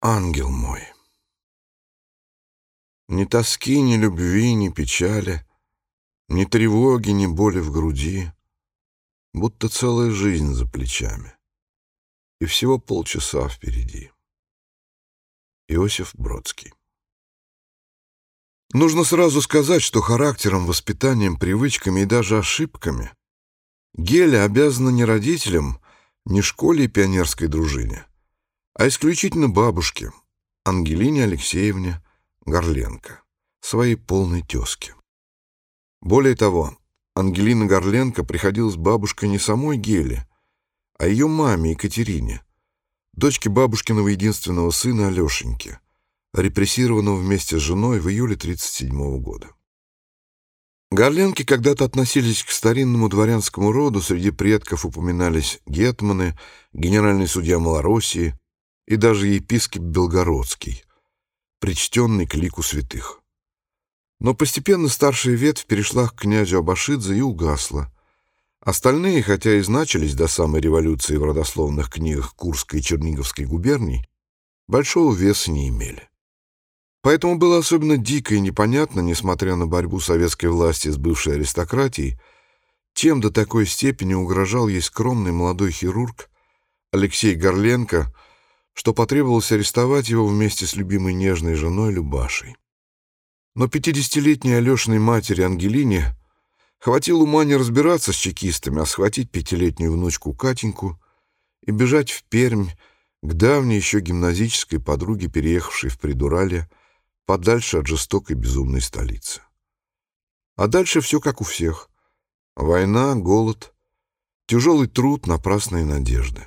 Ангел мой. Ни тоски, ни любви, ни печали, Ни тревоги, ни боли в груди, Будто целая жизнь за плечами, И всего полчаса впереди. Иосиф Бродский Нужно сразу сказать, что характером, воспитанием, привычками и даже ошибками Геля обязана не родителям, не школе и пионерской дружине, а исключительно бабушке, Ангелине Алексеевне Горленко, своей полной тезке. Более того, Ангелина Горленко приходилась бабушкой не самой Геле, а ее маме Екатерине, дочке бабушкиного единственного сына Алешеньки, репрессированного вместе с женой в июле 1937 года. Горленки когда-то относились к старинному дворянскому роду, среди предков упоминались гетманы, генеральный судья Малороссии, и даже епископ Белгородский, причтенный к лику святых. Но постепенно старшая ветвь перешла к князю Абашидзе и угасла. Остальные, хотя и значились до самой революции в родословных книгах Курской и Черниговской губерний, большого веса не имели. Поэтому было особенно дико и непонятно, несмотря на борьбу советской власти с бывшей аристократией, чем до такой степени угрожал ей скромный молодой хирург Алексей Горленко — что потребовалось арестовать его вместе с любимой нежной женой Любашей. Но пятидесятилетней Алешиной матери Ангелине хватило ума не разбираться с чекистами, а схватить пятилетнюю внучку Катеньку и бежать в Пермь к давней еще гимназической подруге, переехавшей в Придурале, подальше от жестокой безумной столицы. А дальше все как у всех. Война, голод, тяжелый труд, напрасные надежды.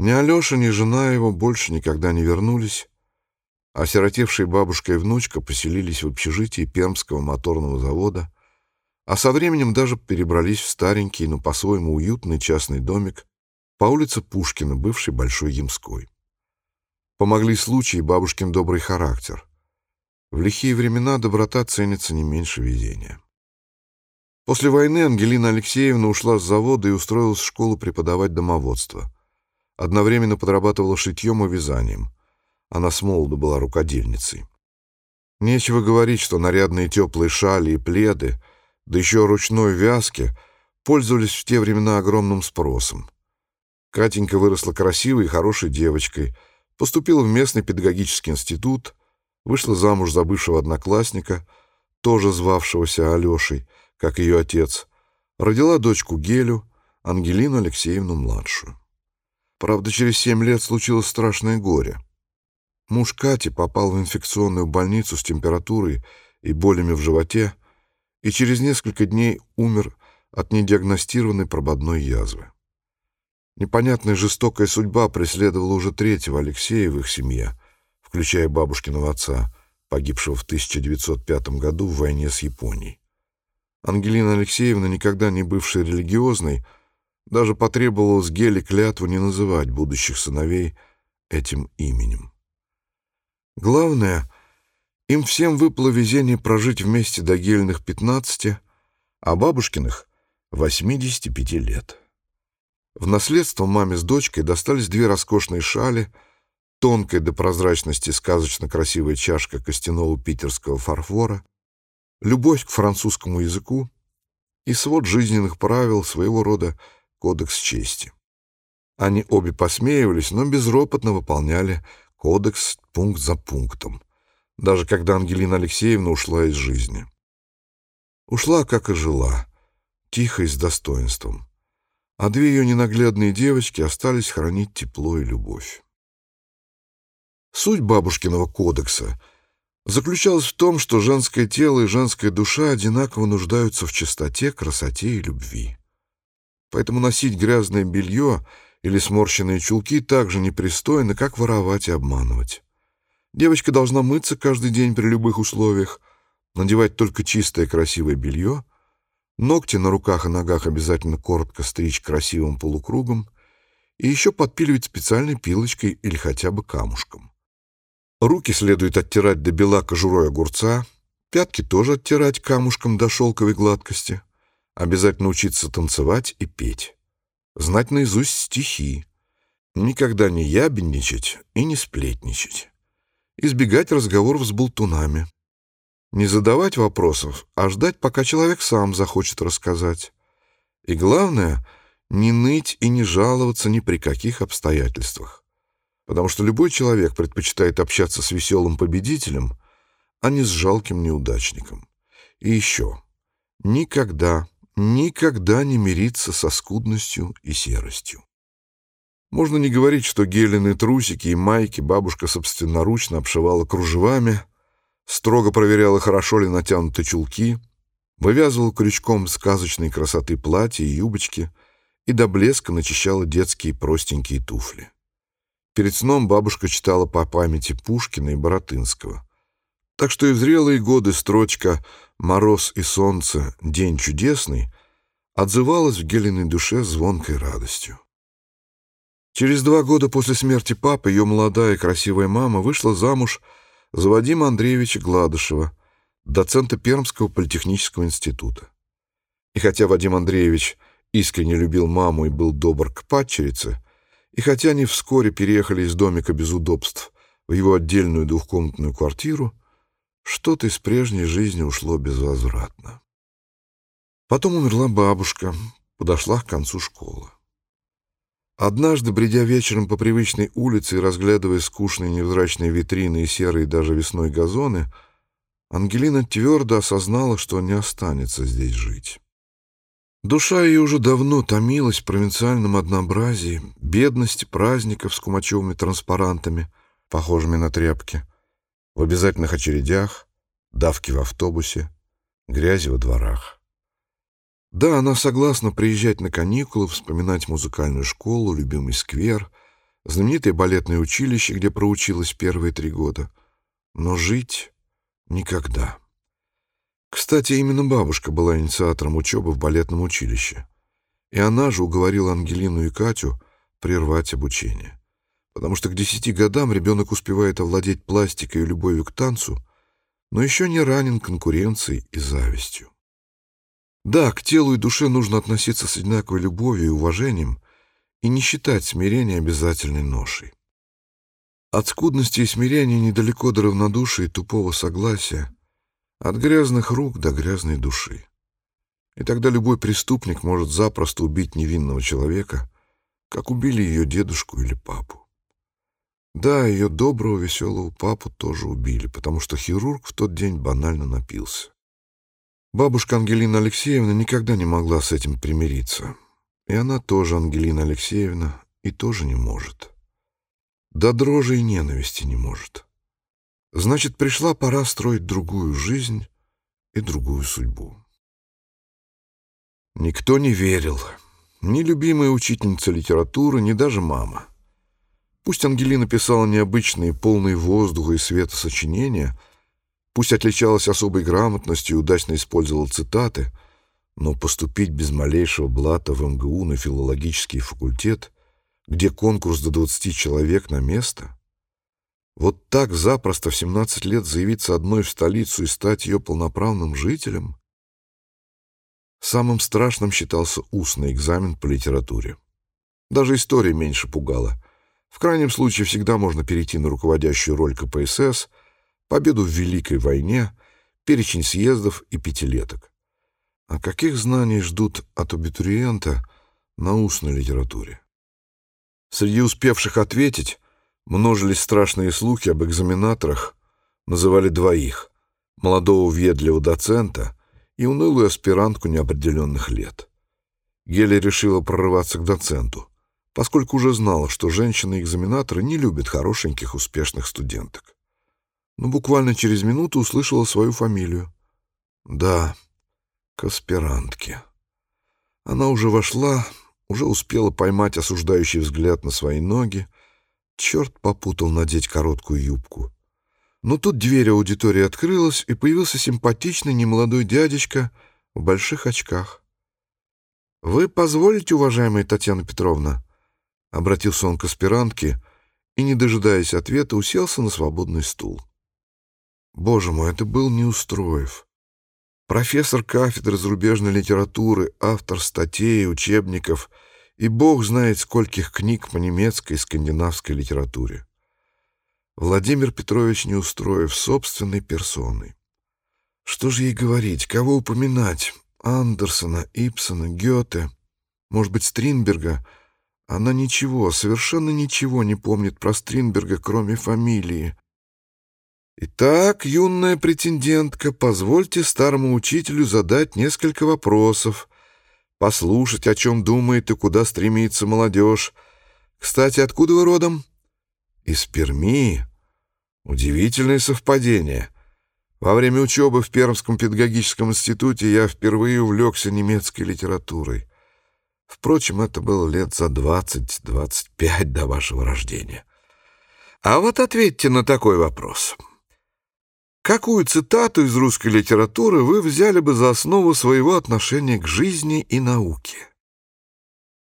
Ни Алеша, ни жена его больше никогда не вернулись, а сиротевшие бабушка и внучка поселились в общежитии Пермского моторного завода, а со временем даже перебрались в старенький, но по-своему уютный частный домик по улице Пушкина, бывшей Большой Ямской. Помогли случаи бабушкин добрый характер. В лихие времена доброта ценится не меньше везения. После войны Ангелина Алексеевна ушла с завода и устроилась в школу преподавать домоводство — Одновременно подрабатывала шитьем и вязанием. Она с молоду была рукодельницей. Нечего говорить, что нарядные теплые шали и пледы, да еще ручной вязки, пользовались в те времена огромным спросом. Катенька выросла красивой и хорошей девочкой, поступила в местный педагогический институт, вышла замуж за бывшего одноклассника, тоже звавшегося Алешей, как ее отец, родила дочку Гелю, Ангелину Алексеевну-младшую. Правда, через семь лет случилось страшное горе. Муж Кати попал в инфекционную больницу с температурой и болями в животе и через несколько дней умер от недиагностированной прободной язвы. Непонятная жестокая судьба преследовала уже третьего Алексея в их семье, включая бабушкиного отца, погибшего в 1905 году в войне с Японией. Ангелина Алексеевна, никогда не бывшая религиозной, даже потребовалось Геле клятву не называть будущих сыновей этим именем. Главное, им всем выпало везение прожить вместе до Гельных пятнадцати, а бабушкиных — восьмидесяти пяти лет. В наследство маме с дочкой достались две роскошные шали, тонкая до прозрачности сказочно красивая чашка костяного питерского фарфора, любовь к французскому языку и свод жизненных правил своего рода кодекс чести. Они обе посмеивались, но безропотно выполняли кодекс пункт за пунктом, даже когда Ангелина Алексеевна ушла из жизни. Ушла, как и жила, тихо и с достоинством, а две ее ненаглядные девочки остались хранить тепло и любовь. Суть бабушкиного кодекса заключалась в том, что женское тело и женская душа одинаково нуждаются в чистоте, красоте и любви. Поэтому носить грязное белье или сморщенные чулки так же непристойно, как воровать и обманывать. Девочка должна мыться каждый день при любых условиях, надевать только чистое красивое белье, ногти на руках и ногах обязательно коротко стричь красивым полукругом и еще подпиливать специальной пилочкой или хотя бы камушком. Руки следует оттирать до бела кожурой огурца, пятки тоже оттирать камушком до шелковой гладкости — Обязательно учиться танцевать и петь. Знать наизусть стихи. Никогда не ябедничать и не сплетничать. Избегать разговоров с болтунами. Не задавать вопросов, а ждать, пока человек сам захочет рассказать. И главное, не ныть и не жаловаться ни при каких обстоятельствах. Потому что любой человек предпочитает общаться с веселым победителем, а не с жалким неудачником. И еще. Никогда, никогда не мириться со скудностью и серостью. Можно не говорить, что гелины трусики и майки бабушка собственноручно обшивала кружевами, строго проверяла, хорошо ли натянуты чулки, вывязывала крючком сказочной красоты платья и юбочки и до блеска начищала детские простенькие туфли. Перед сном бабушка читала по памяти Пушкина и Боротынского. Так что и в зрелые годы строчка «Мороз и солнце, день чудесный» отзывалась в Гелиной душе звонкой радостью. Через два года после смерти папы ее молодая и красивая мама вышла замуж за Вадима Андреевича Гладышева, доцента Пермского политехнического института. И хотя Вадим Андреевич искренне любил маму и был добр к падчерице, и хотя они вскоре переехали из домика без удобств в его отдельную двухкомнатную квартиру, что-то из прежней жизни ушло безвозвратно. Потом умерла бабушка, подошла к концу школа. Однажды, бредя вечером по привычной улице и разглядывая скучные невзрачные витрины и серые даже весной газоны, Ангелина твердо осознала, что не останется здесь жить. Душа ее уже давно томилась в провинциальном однообразии, бедности праздников с кумачевыми транспарантами, похожими на тряпки, в обязательных очередях, давки в автобусе, грязи во дворах. Да, она согласна приезжать на каникулы, вспоминать музыкальную школу, любимый сквер, знаменитое балетное училище, где проучилась первые три года. Но жить никогда. Кстати, именно бабушка была инициатором учебы в балетном училище. И она же уговорила Ангелину и Катю прервать обучение. Потому что к десяти годам ребенок успевает овладеть пластикой и любовью к танцу, но еще не ранен конкуренцией и завистью. Да, к телу и душе нужно относиться с одинаковой любовью и уважением и не считать смирение обязательной ношей. От скудности и смирения недалеко до равнодушия и тупого согласия, от грязных рук до грязной души. И тогда любой преступник может запросто убить невинного человека, как убили ее дедушку или папу. Да, ее доброго, веселого папу тоже убили, потому что хирург в тот день банально напился. Бабушка Ангелина Алексеевна никогда не могла с этим примириться. И она тоже, Ангелина Алексеевна, и тоже не может. До дрожи и ненависти не может. Значит, пришла пора строить другую жизнь и другую судьбу. Никто не верил. Ни любимая учительница литературы, ни даже мама. Пусть Ангелина писала необычные, полные воздуха и света сочинения — Пусть отличалась особой грамотностью и удачно использовала цитаты, но поступить без малейшего блата в МГУ на филологический факультет, где конкурс до 20 человек на место, вот так запросто в 17 лет заявиться одной в столицу и стать ее полноправным жителем? Самым страшным считался устный экзамен по литературе. Даже история меньше пугала. В крайнем случае всегда можно перейти на руководящую роль КПСС — победу в Великой войне, перечень съездов и пятилеток. А каких знаний ждут от абитуриента на устной литературе? Среди успевших ответить множились страшные слухи об экзаменаторах, называли двоих — молодого въедливого доцента и унылую аспирантку неопределенных лет. Геля решила прорываться к доценту, поскольку уже знала, что женщины-экзаменаторы не любят хорошеньких успешных студенток но буквально через минуту услышала свою фамилию. Да, к аспирантке. Она уже вошла, уже успела поймать осуждающий взгляд на свои ноги. Черт попутал надеть короткую юбку. Но тут дверь аудитории открылась, и появился симпатичный немолодой дядечка в больших очках. «Вы позволите, уважаемая Татьяна Петровна?» Обратился он к аспирантке и, не дожидаясь ответа, уселся на свободный стул. Боже мой, это был Неустроев. Профессор кафедры зарубежной литературы, автор статей, учебников и бог знает скольких книг по немецкой и скандинавской литературе. Владимир Петрович не устроив собственной персоной. Что же ей говорить, кого упоминать? Андерсона, Ипсона, Гёте, может быть, Стринберга. Она ничего, совершенно ничего не помнит про Стринберга, кроме фамилии. Итак, юная претендентка, позвольте старому учителю задать несколько вопросов, послушать, о чем думает и куда стремится молодежь. Кстати, откуда вы родом? Из Перми. Удивительное совпадение. Во время учебы в Пермском педагогическом институте я впервые увлекся немецкой литературой. Впрочем, это было лет за двадцать-двадцать пять до вашего рождения. А вот ответьте на такой вопрос. Какую цитату из русской литературы вы взяли бы за основу своего отношения к жизни и науке?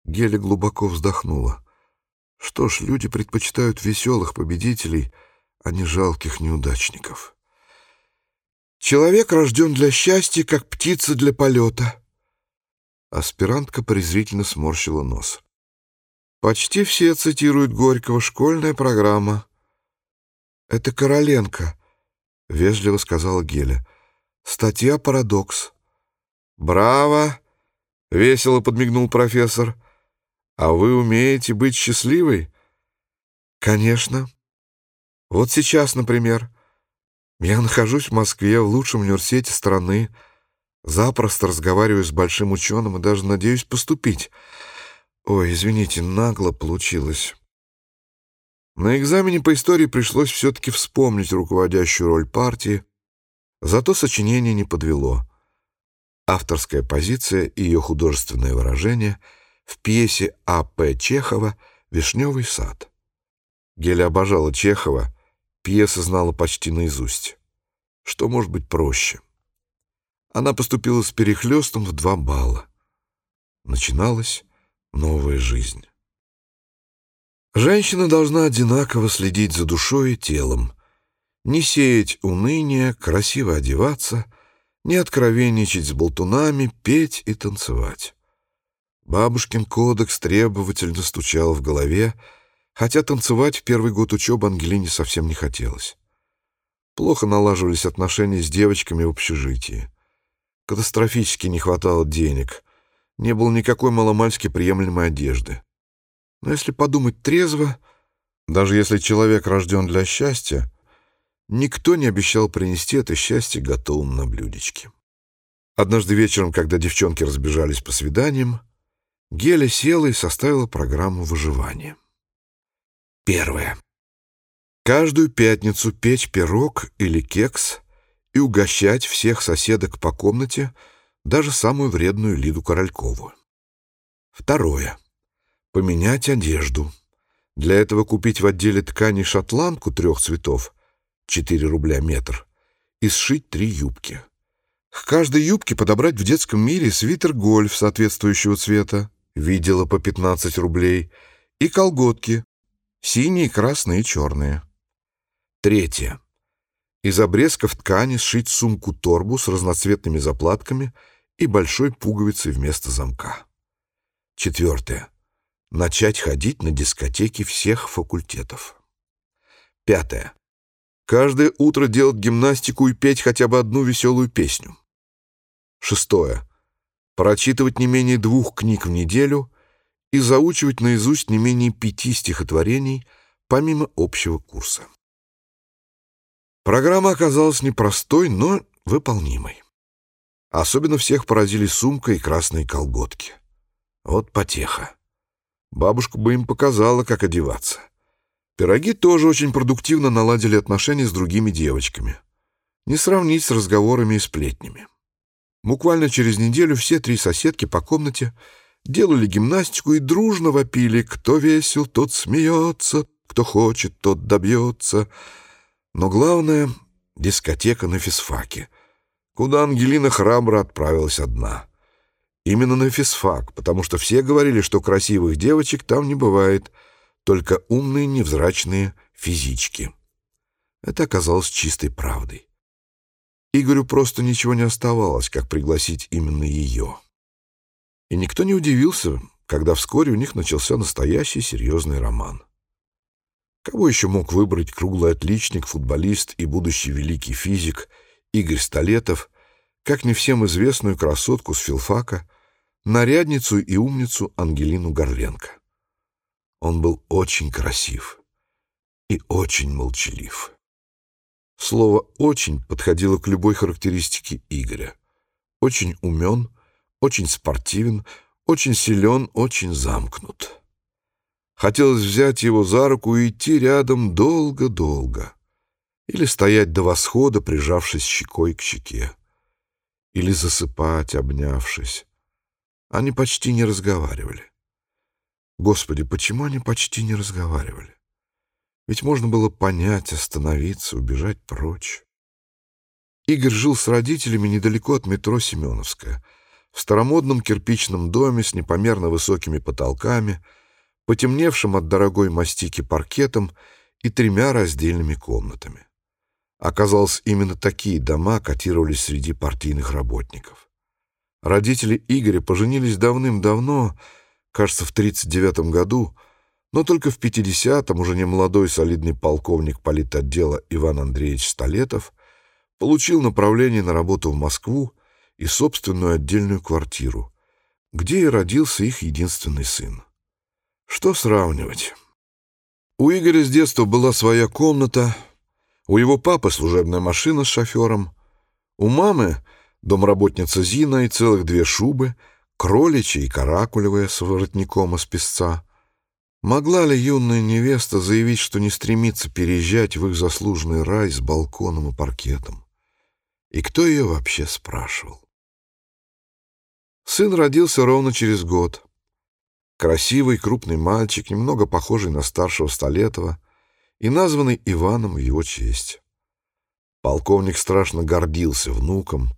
Геля глубоко вздохнула. Что ж, люди предпочитают веселых победителей, а не жалких неудачников. Человек рожден для счастья, как птица для полета. Аспирантка презрительно сморщила нос. Почти все цитируют Горького, школьная программа. Это Короленко —— вежливо сказала Геля. «Статья «Парадокс». «Браво!» — весело подмигнул профессор. «А вы умеете быть счастливой?» «Конечно. Вот сейчас, например. Я нахожусь в Москве, в лучшем университете страны, запросто разговариваю с большим ученым и даже надеюсь поступить. Ой, извините, нагло получилось». На экзамене по истории пришлось все-таки вспомнить руководящую роль партии, зато сочинение не подвело. Авторская позиция и ее художественное выражение в пьесе А.П. Чехова «Вишневый сад». Геля обожала Чехова, пьеса знала почти наизусть. Что может быть проще? Она поступила с перехлестом в два балла. Начиналась новая жизнь. Женщина должна одинаково следить за душой и телом, не сеять уныние, красиво одеваться, не откровенничать с болтунами, петь и танцевать. Бабушкин кодекс требовательно стучал в голове, хотя танцевать в первый год учебы Ангелине совсем не хотелось. Плохо налаживались отношения с девочками в общежитии. Катастрофически не хватало денег, не было никакой маломальски приемлемой одежды. Но если подумать трезво, даже если человек рожден для счастья, никто не обещал принести это счастье готовым на блюдечке. Однажды вечером, когда девчонки разбежались по свиданиям, Геля села и составила программу выживания. Первое. Каждую пятницу печь пирог или кекс и угощать всех соседок по комнате, даже самую вредную Лиду Королькову. Второе поменять одежду. Для этого купить в отделе ткани шотландку трех цветов, 4 рубля метр, и сшить три юбки. К каждой юбке подобрать в детском мире свитер гольф соответствующего цвета, видела по 15 рублей, и колготки, синие, красные и черные. Третье. Из обрезков ткани сшить сумку-торбу с разноцветными заплатками и большой пуговицей вместо замка. Четвертое начать ходить на дискотеки всех факультетов. Пятое. Каждое утро делать гимнастику и петь хотя бы одну веселую песню. Шестое. Прочитывать не менее двух книг в неделю и заучивать наизусть не менее пяти стихотворений помимо общего курса. Программа оказалась непростой, но выполнимой. Особенно всех поразили сумка и красные колготки. Вот потеха. Бабушка бы им показала, как одеваться. Пироги тоже очень продуктивно наладили отношения с другими девочками. Не сравнить с разговорами и сплетнями. Буквально через неделю все три соседки по комнате делали гимнастику и дружно вопили «Кто весел, тот смеется, кто хочет, тот добьется». Но главное — дискотека на физфаке, куда Ангелина храбро отправилась одна — Именно на физфак, потому что все говорили, что красивых девочек там не бывает, только умные невзрачные физички. Это оказалось чистой правдой. Игорю просто ничего не оставалось, как пригласить именно ее. И никто не удивился, когда вскоре у них начался настоящий серьезный роман. Кого еще мог выбрать круглый отличник, футболист и будущий великий физик Игорь Столетов, как не всем известную красотку с филфака, нарядницу и умницу Ангелину Горленко. Он был очень красив и очень молчалив. Слово «очень» подходило к любой характеристике Игоря. Очень умен, очень спортивен, очень силен, очень замкнут. Хотелось взять его за руку и идти рядом долго-долго. Или стоять до восхода, прижавшись щекой к щеке. Или засыпать, обнявшись. Они почти не разговаривали. Господи, почему они почти не разговаривали? Ведь можно было понять, остановиться, убежать прочь. Игорь жил с родителями недалеко от метро Семеновская, в старомодном кирпичном доме с непомерно высокими потолками — потемневшим от дорогой мастики паркетом и тремя раздельными комнатами. Оказалось, именно такие дома котировались среди партийных работников. Родители Игоря поженились давным-давно, кажется, в 39 году, но только в 50-м уже не молодой солидный полковник политотдела Иван Андреевич Столетов получил направление на работу в Москву и собственную отдельную квартиру, где и родился их единственный сын. Что сравнивать? У Игоря с детства была своя комната, у его папы служебная машина с шофером, у мамы домработница Зина и целых две шубы, кроличья и каракулевая с воротником из песца. Могла ли юная невеста заявить, что не стремится переезжать в их заслуженный рай с балконом и паркетом? И кто ее вообще спрашивал? Сын родился ровно через год. Красивый, крупный мальчик, немного похожий на старшего Столетова и названный Иваном в его честь. Полковник страшно гордился внуком,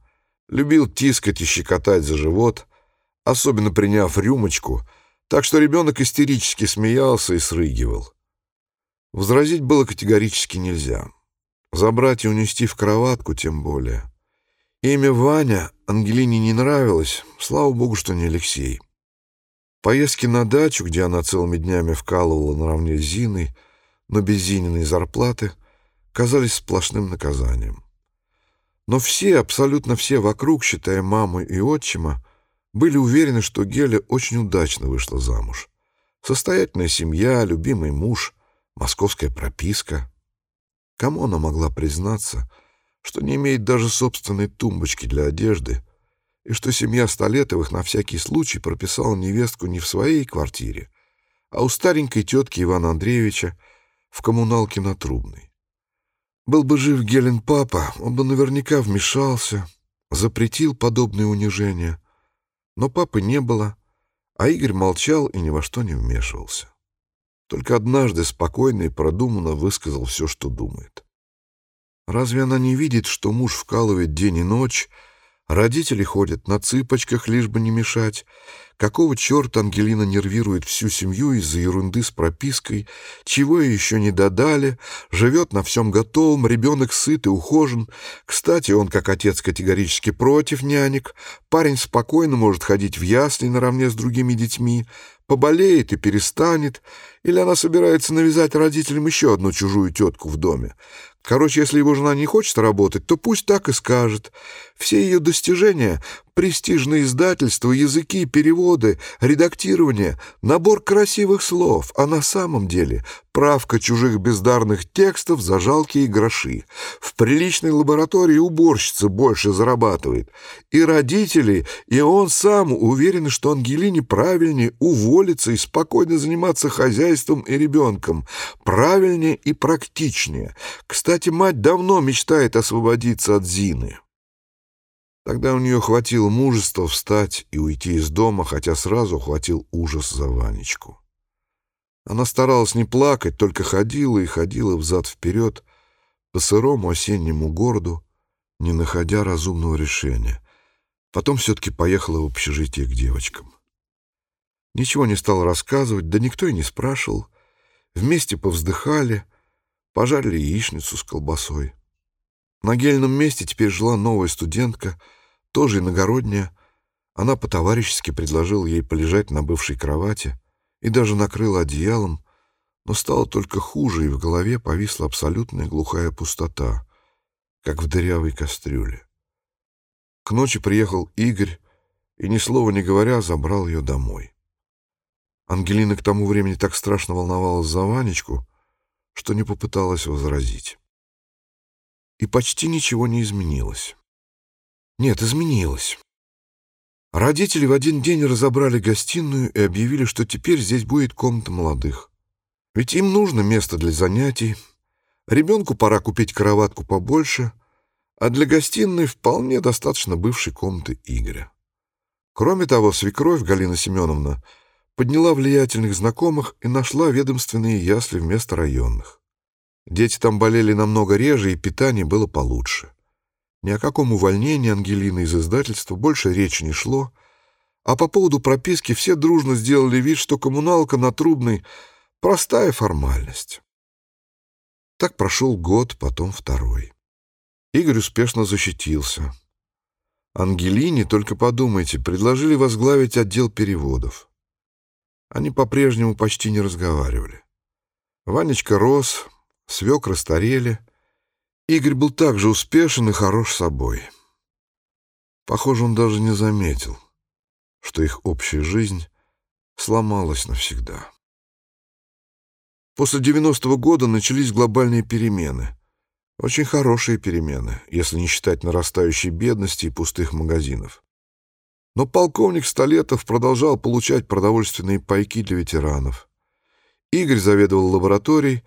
любил тискать и щекотать за живот, особенно приняв рюмочку, так что ребенок истерически смеялся и срыгивал. Возразить было категорически нельзя. Забрать и унести в кроватку тем более. Имя Ваня Ангелине не нравилось, слава богу, что не Алексей. Поездки на дачу, где она целыми днями вкалывала наравне с Зиной, но без Зининой зарплаты, казались сплошным наказанием. Но все, абсолютно все вокруг, считая маму и отчима, были уверены, что Геля очень удачно вышла замуж. Состоятельная семья, любимый муж, московская прописка. Кому она могла признаться, что не имеет даже собственной тумбочки для одежды и что семья Столетовых на всякий случай прописала невестку не в своей квартире, а у старенькой тетки Ивана Андреевича в коммуналке на Трубной. Был бы жив Гелен папа, он бы наверняка вмешался, запретил подобные унижения. Но папы не было, а Игорь молчал и ни во что не вмешивался. Только однажды спокойно и продуманно высказал все, что думает. Разве она не видит, что муж вкалывает день и ночь, Родители ходят на цыпочках, лишь бы не мешать. Какого черта Ангелина нервирует всю семью из-за ерунды с пропиской? Чего ей еще не додали? Живет на всем готовом, ребенок сыт и ухожен. Кстати, он, как отец, категорически против нянек. Парень спокойно может ходить в ясли наравне с другими детьми. Поболеет и перестанет. Или она собирается навязать родителям еще одну чужую тетку в доме. Короче, если его жена не хочет работать, то пусть так и скажет. Все ее достижения — престижное издательство, языки, переводы, редактирование, набор красивых слов, а на самом деле правка чужих бездарных текстов за жалкие гроши. В приличной лаборатории уборщица больше зарабатывает. И родители, и он сам уверены, что Ангелине правильнее уволиться и спокойно заниматься хозяйством и ребенком. Правильнее и практичнее. Кстати, мать давно мечтает освободиться от Зины. Тогда у нее хватило мужества встать и уйти из дома, хотя сразу хватил ужас за Ванечку. Она старалась не плакать, только ходила и ходила взад-вперед по сырому осеннему городу, не находя разумного решения. Потом все-таки поехала в общежитие к девочкам. Ничего не стала рассказывать, да никто и не спрашивал. Вместе повздыхали, пожарили яичницу с колбасой. На гельном месте теперь жила новая студентка — тоже иногородняя. Она по-товарищески предложила ей полежать на бывшей кровати и даже накрыла одеялом, но стало только хуже, и в голове повисла абсолютная глухая пустота, как в дырявой кастрюле. К ночи приехал Игорь и, ни слова не говоря, забрал ее домой. Ангелина к тому времени так страшно волновалась за Ванечку, что не попыталась возразить. И почти ничего не изменилось. Нет, изменилось. Родители в один день разобрали гостиную и объявили, что теперь здесь будет комната молодых. Ведь им нужно место для занятий, ребенку пора купить кроватку побольше, а для гостиной вполне достаточно бывшей комнаты Игоря. Кроме того, свекровь Галина Семеновна подняла влиятельных знакомых и нашла ведомственные ясли вместо районных. Дети там болели намного реже, и питание было получше. Ни о каком увольнении Ангелины из издательства больше речи не шло, а по поводу прописки все дружно сделали вид, что коммуналка на Трубной — простая формальность. Так прошел год, потом второй. Игорь успешно защитился. Ангелине, только подумайте, предложили возглавить отдел переводов. Они по-прежнему почти не разговаривали. Ванечка рос, свекры старели. Игорь был также успешен и хорош собой. Похоже, он даже не заметил, что их общая жизнь сломалась навсегда. После 90-го года начались глобальные перемены. Очень хорошие перемены, если не считать нарастающей бедности и пустых магазинов. Но полковник Столетов продолжал получать продовольственные пайки для ветеранов. Игорь заведовал лабораторией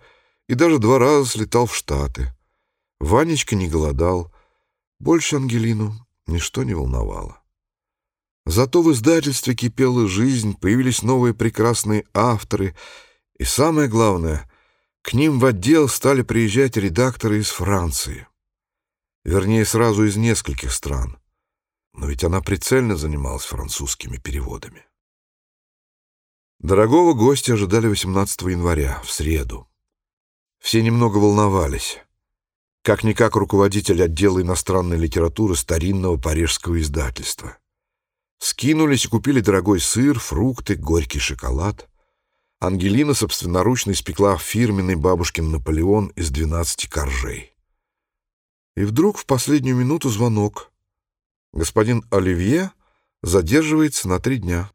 и даже два раза слетал в Штаты. Ванечка не голодал. Больше Ангелину ничто не волновало. Зато в издательстве кипела жизнь, появились новые прекрасные авторы, и самое главное, к ним в отдел стали приезжать редакторы из Франции. Вернее, сразу из нескольких стран. Но ведь она прицельно занималась французскими переводами. Дорогого гостя ожидали 18 января, в среду. Все немного волновались. Как-никак руководитель отдела иностранной литературы старинного парижского издательства. Скинулись и купили дорогой сыр, фрукты, горький шоколад. Ангелина собственноручно испекла фирменный бабушкин Наполеон из 12 коржей. И вдруг в последнюю минуту звонок. Господин Оливье задерживается на три дня.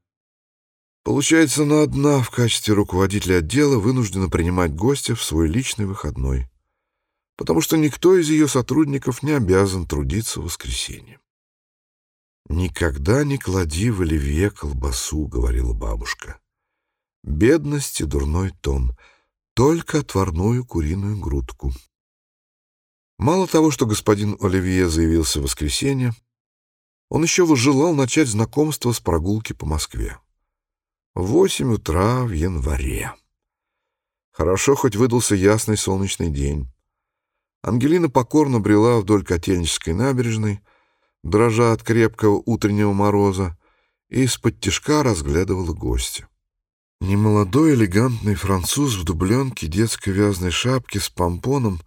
Получается, она одна в качестве руководителя отдела вынуждена принимать гостя в свой личный выходной, потому что никто из ее сотрудников не обязан трудиться в воскресенье. «Никогда не клади в оливье колбасу», — говорила бабушка. «Бедность и дурной тон, только отварную куриную грудку». Мало того, что господин Оливье заявился в воскресенье, он еще возжелал начать знакомство с прогулки по Москве. Восемь утра в январе. Хорошо, хоть выдался ясный солнечный день. Ангелина покорно брела вдоль Котельнической набережной, дрожа от крепкого утреннего мороза, и из-под тишка разглядывала гостя. Немолодой элегантный француз в дубленке детской вязаной шапке с помпоном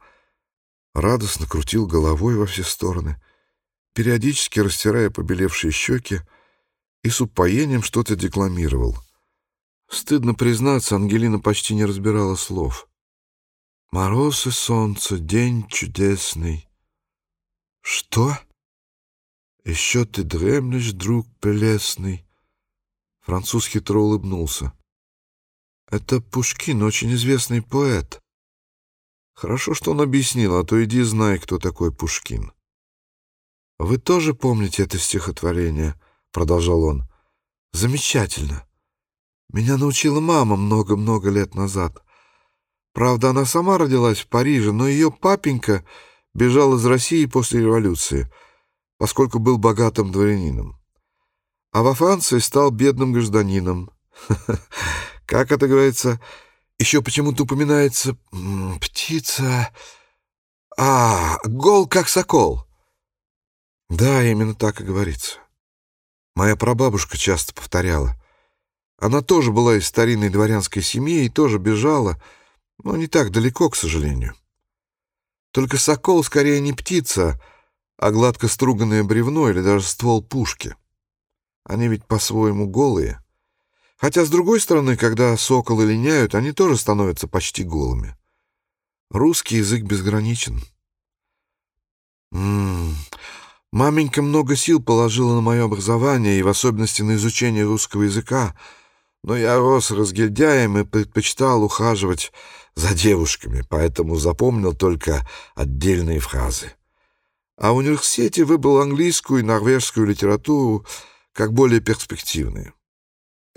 радостно крутил головой во все стороны — периодически растирая побелевшие щеки, и с упоением что-то декламировал. Стыдно признаться, Ангелина почти не разбирала слов. «Мороз и солнце, день чудесный». «Что?» «Еще ты дремлешь, друг прелестный». Француз хитро улыбнулся. «Это Пушкин, очень известный поэт». Хорошо, что он объяснил, а то иди знай, кто такой Пушкин. «Вы тоже помните это стихотворение?» — продолжал он. «Замечательно. Меня научила мама много-много лет назад. Правда, она сама родилась в Париже, но ее папенька бежал из России после революции, поскольку был богатым дворянином. А во Франции стал бедным гражданином. Как это говорится? Еще почему-то упоминается птица... А, гол как сокол. Да, именно так и говорится. Моя прабабушка часто повторяла. Она тоже была из старинной дворянской семьи и тоже бежала, но не так далеко, к сожалению. Только сокол скорее не птица, а гладко струганное бревно или даже ствол пушки. Они ведь по-своему голые. Хотя, с другой стороны, когда соколы линяют, они тоже становятся почти голыми. Русский язык безграничен. М -м -м. Маменька много сил положила на мое образование и в особенности на изучение русского языка, но я рос разгильдяем и предпочитал ухаживать за девушками, поэтому запомнил только отдельные фразы. А в университете выбрал английскую и норвежскую литературу как более перспективные.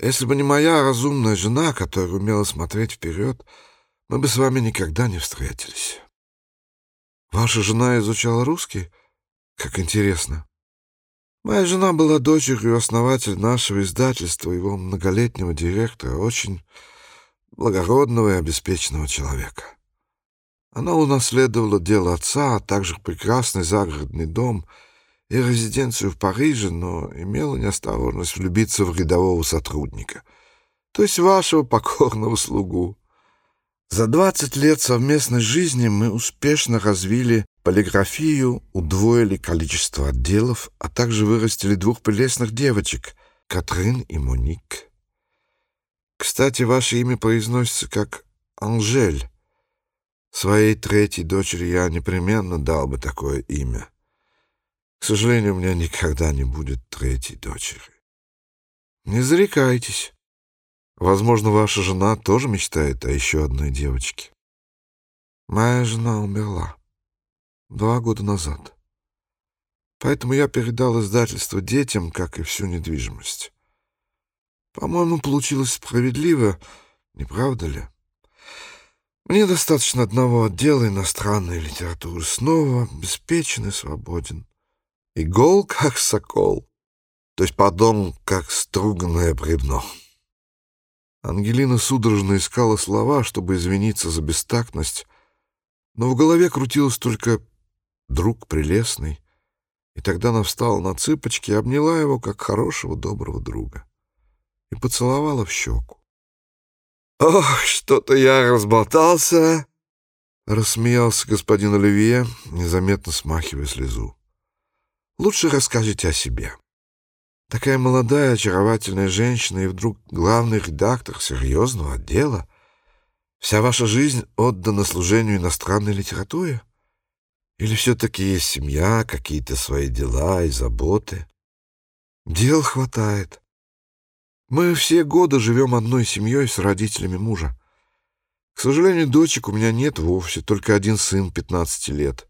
Если бы не моя разумная жена, которая умела смотреть вперед, мы бы с вами никогда не встретились. Ваша жена изучала русский? Как интересно. Моя жена была дочерью основателя нашего издательства, его многолетнего директора, очень благородного и обеспеченного человека. Она унаследовала дело отца, а также прекрасный загородный дом и резиденцию в Париже, но имела неосторожность влюбиться в рядового сотрудника, то есть вашего покорного слугу. За 20 лет совместной жизни мы успешно развили полиграфию, удвоили количество отделов, а также вырастили двух прелестных девочек — Катрин и Моник. Кстати, ваше имя произносится как Анжель. Своей третьей дочери я непременно дал бы такое имя. К сожалению, у меня никогда не будет третьей дочери. Не зарекайтесь. Возможно, ваша жена тоже мечтает о еще одной девочке. Моя жена умерла два года назад. Поэтому я передал издательство детям, как и всю недвижимость. По-моему, получилось справедливо, не правда ли? Мне достаточно одного отдела иностранной литературы. Снова обеспечен и свободен. И гол, как сокол. То есть, пардон, как струганное бревно. Ангелина судорожно искала слова, чтобы извиниться за бестактность, но в голове крутилось только «друг прелестный», и тогда она встала на цыпочки и обняла его, как хорошего доброго друга, и поцеловала в щеку. «Ох, что-то я разболтался!» — рассмеялся господин Оливье, незаметно смахивая слезу. «Лучше расскажите о себе». Такая молодая, очаровательная женщина и вдруг главный редактор серьезного отдела. Вся ваша жизнь отдана служению иностранной литературе? Или все-таки есть семья, какие-то свои дела и заботы? Дел хватает. Мы все годы живем одной семьей с родителями мужа. К сожалению, дочек у меня нет вовсе, только один сын 15 лет.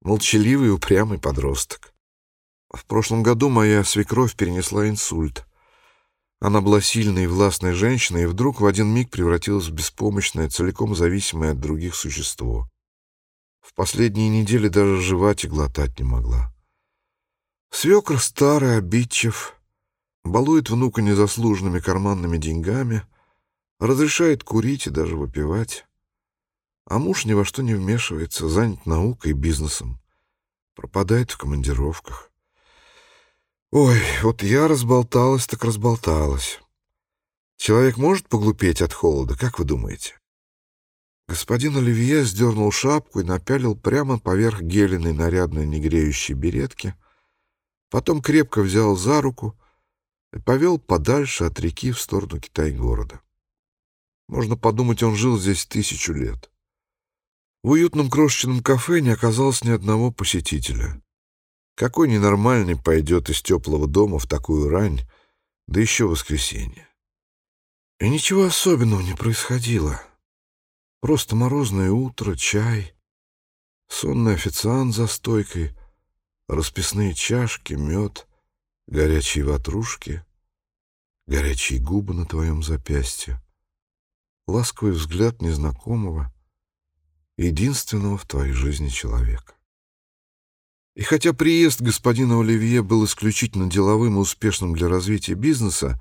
Молчаливый и упрямый подросток. В прошлом году моя свекровь перенесла инсульт. Она была сильной и властной женщиной и вдруг в один миг превратилась в беспомощное, целиком зависимое от других существо. В последние недели даже жевать и глотать не могла. Свекр старый, обидчив, балует внука незаслуженными карманными деньгами, разрешает курить и даже выпивать. А муж ни во что не вмешивается, занят наукой и бизнесом, пропадает в командировках. Ой, вот я разболталась, так разболталась. Человек может поглупеть от холода, как вы думаете? Господин Оливье сдернул шапку и напялил прямо поверх гелиной нарядной негреющей беретки, потом крепко взял за руку повел подальше от реки в сторону Китай-города. Можно подумать, он жил здесь тысячу лет. В уютном крошечном кафе не оказалось ни одного посетителя. Какой ненормальный пойдет из теплого дома в такую рань, да еще воскресенье? И ничего особенного не происходило. Просто морозное утро, чай, сонный официант за стойкой, расписные чашки, мед, горячие ватрушки, горячие губы на твоем запястье, ласковый взгляд незнакомого, единственного в твоей жизни человека. И хотя приезд господина Оливье был исключительно деловым и успешным для развития бизнеса,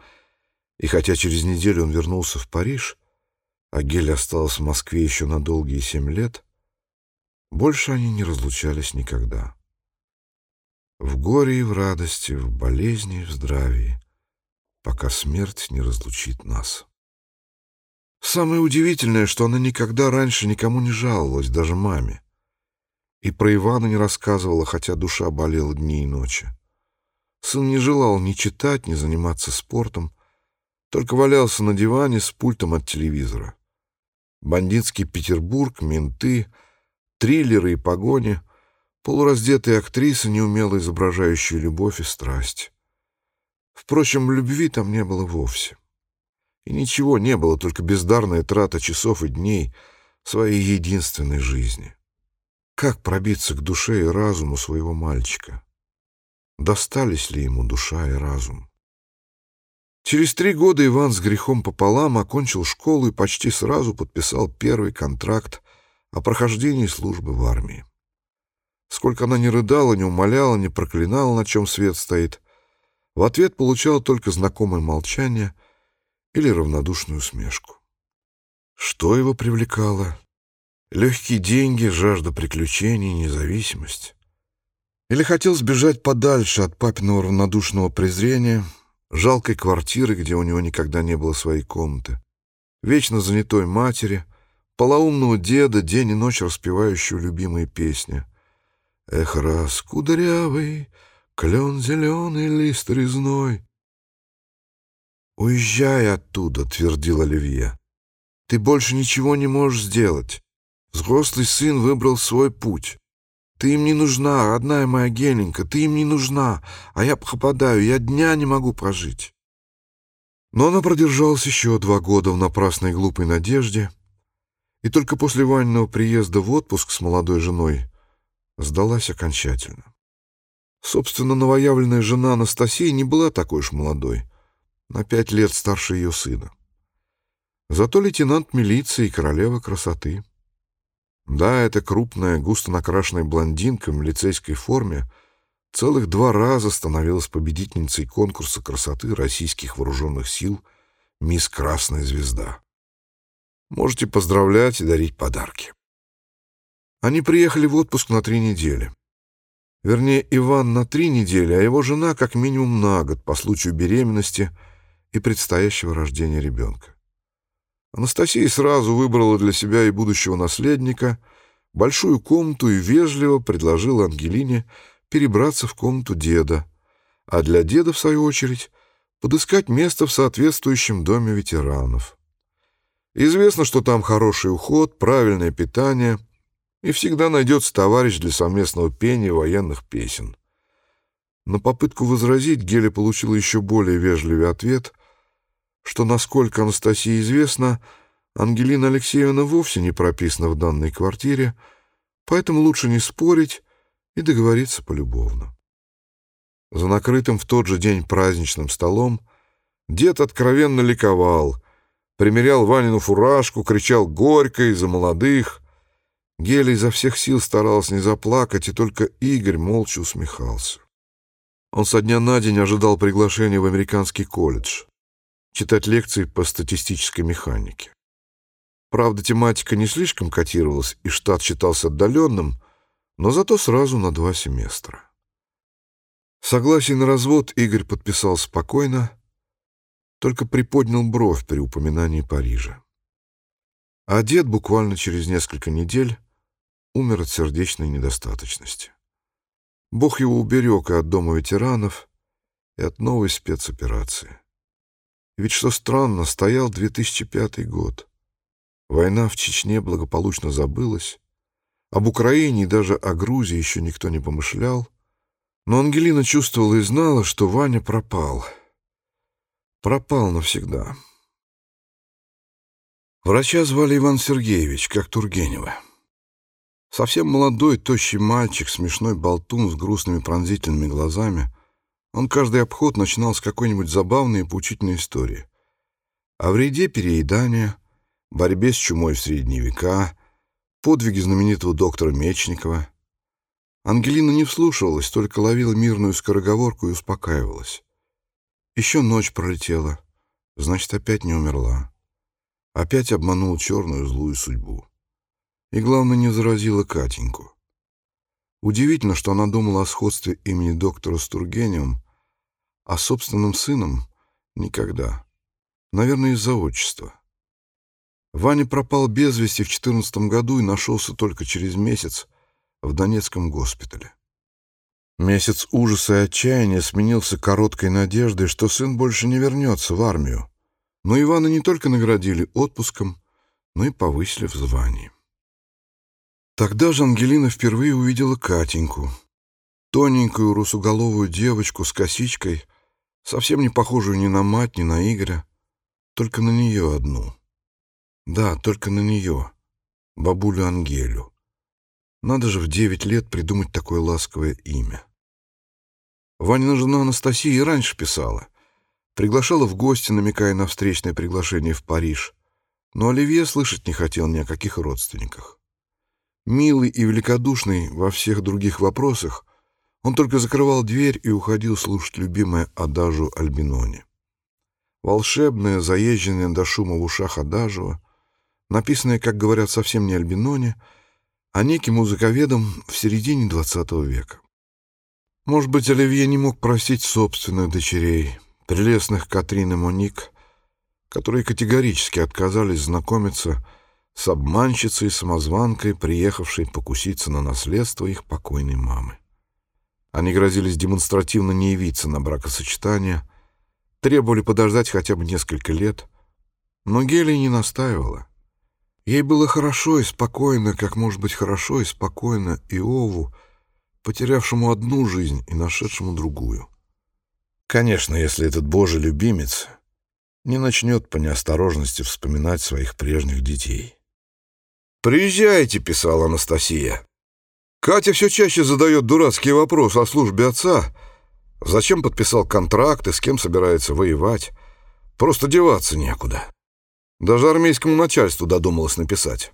и хотя через неделю он вернулся в Париж, а Гель осталась в Москве еще на долгие семь лет, больше они не разлучались никогда. В горе и в радости, в болезни и в здравии, пока смерть не разлучит нас. Самое удивительное, что она никогда раньше никому не жаловалась, даже маме. И про Ивана не рассказывала, хотя душа болела дни и ночи. Сын не желал ни читать, ни заниматься спортом, только валялся на диване с пультом от телевизора. Бандитский Петербург, менты, триллеры и погони, полураздетые актрисы, неумело изображающие любовь и страсть. Впрочем, любви там не было вовсе. И ничего не было, только бездарная трата часов и дней своей единственной жизни. Как пробиться к душе и разуму своего мальчика? Достались ли ему душа и разум? Через три года Иван с грехом пополам окончил школу и почти сразу подписал первый контракт о прохождении службы в армии. Сколько она не рыдала, не умоляла, не проклинала, на чем свет стоит, в ответ получала только знакомое молчание или равнодушную усмешку. Что его привлекало? Легкие деньги, жажда приключений, независимость. Или хотел сбежать подальше от папиного равнодушного презрения, жалкой квартиры, где у него никогда не было своей комнаты, вечно занятой матери, полоумного деда, день и ночь распевающего любимые песни. «Эх, раз кудрявый, клен зеленый, лист резной». «Уезжай оттуда», — твердил Оливье. «Ты больше ничего не можешь сделать. Взрослый сын выбрал свой путь. Ты им не нужна, родная моя Геленька, ты им не нужна, а я пропадаю, я дня не могу прожить». Но она продержалась еще два года в напрасной глупой надежде, и только после Ваниного приезда в отпуск с молодой женой сдалась окончательно. Собственно, новоявленная жена Анастасия не была такой уж молодой, на пять лет старше ее сына. Зато лейтенант милиции и королева красоты. Да, эта крупная, густо накрашенная блондинка в милицейской форме целых два раза становилась победительницей конкурса красоты российских вооруженных сил «Мисс Красная Звезда». Можете поздравлять и дарить подарки. Они приехали в отпуск на три недели. Вернее, Иван на три недели, а его жена как минимум на год по случаю беременности и предстоящего рождения ребенка. Анастасия сразу выбрала для себя и будущего наследника большую комнату и вежливо предложила Ангелине перебраться в комнату деда, а для деда, в свою очередь, подыскать место в соответствующем доме ветеранов. Известно, что там хороший уход, правильное питание, и всегда найдется товарищ для совместного пения военных песен. На попытку возразить Геля получила еще более вежливый ответ, что, насколько Анастасии известно, Ангелина Алексеевна вовсе не прописана в данной квартире, поэтому лучше не спорить и договориться полюбовно. За накрытым в тот же день праздничным столом дед откровенно ликовал, примерял Ванину фуражку, кричал горько из-за молодых. Геля изо всех сил старалась не заплакать, и только Игорь молча усмехался. Он со дня на день ожидал приглашения в американский колледж читать лекции по статистической механике. Правда, тематика не слишком котировалась, и штат считался отдаленным, но зато сразу на два семестра. Согласие на развод Игорь подписал спокойно, только приподнял бровь при упоминании Парижа. А дед буквально через несколько недель умер от сердечной недостаточности. Бог его уберег и от дома ветеранов, и от новой спецоперации. Ведь, что странно, стоял 2005 год. Война в Чечне благополучно забылась. Об Украине и даже о Грузии еще никто не помышлял. Но Ангелина чувствовала и знала, что Ваня пропал. Пропал навсегда. Врача звали Иван Сергеевич, как Тургенева. Совсем молодой, тощий мальчик, смешной болтун с грустными пронзительными глазами — он каждый обход начинал с какой-нибудь забавной и поучительной истории. О вреде переедания, борьбе с чумой в средние века, подвиги знаменитого доктора Мечникова. Ангелина не вслушивалась, только ловила мирную скороговорку и успокаивалась. Еще ночь пролетела, значит, опять не умерла. Опять обманула черную злую судьбу. И, главное, не заразила Катеньку. Удивительно, что она думала о сходстве имени доктора с Тургеневым, а собственным сыном — никогда. Наверное, из-за отчества. Ваня пропал без вести в 14 году и нашелся только через месяц в Донецком госпитале. Месяц ужаса и отчаяния сменился короткой надеждой, что сын больше не вернется в армию. Но Ивана не только наградили отпуском, но и повысили в звании. Тогда же Ангелина впервые увидела Катеньку, тоненькую русуголовую девочку с косичкой, совсем не похожую ни на мать, ни на Игоря, только на нее одну. Да, только на нее, бабулю Ангелю. Надо же в девять лет придумать такое ласковое имя. Ванина жена Анастасия и раньше писала. Приглашала в гости, намекая на встречное приглашение в Париж. Но Оливье слышать не хотел ни о каких родственниках. Милый и великодушный во всех других вопросах, он только закрывал дверь и уходил слушать любимое адажу Альбинони. Волшебное, заезженное до шума в ушах адажева, написанное, как говорят, совсем не Альбинони, а неким музыковедом в середине XX века. Может быть, Оливье не мог простить собственных дочерей, прелестных Катрин и Моник, которые категорически отказались знакомиться с обманщицей и самозванкой, приехавшей покуситься на наследство их покойной мамы. Они грозились демонстративно не явиться на бракосочетание, требовали подождать хотя бы несколько лет, но Гелия не настаивала. Ей было хорошо и спокойно, как может быть хорошо и спокойно Иову, потерявшему одну жизнь и нашедшему другую. Конечно, если этот божий любимец не начнет по неосторожности вспоминать своих прежних детей. «Приезжайте», — писала Анастасия. «Катя все чаще задает дурацкие вопросы о службе отца. Зачем подписал контракт и с кем собирается воевать? Просто деваться некуда. Даже армейскому начальству додумалась написать.